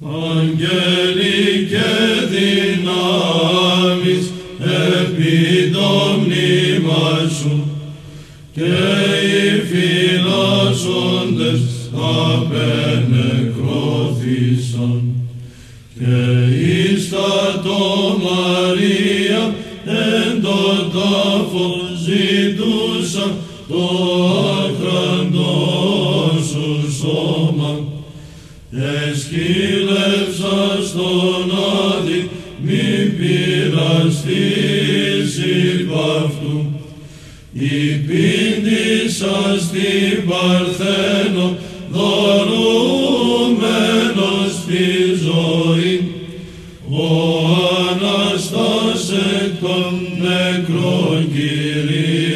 Αγγέλοι και δυνάμεις επί το μνήμα σου. Και οι φυλάσσοντες απενεκρώθησαν. Και εις τα το Μαρία Εσκύλευσα στον Άδη, μη πειραστείς υπ' αυτού. Υπήντησα στην Παρθένο, δωρούμενος στη ζωή. Ο Αναστάς εκ των νεκρών Κυρίου,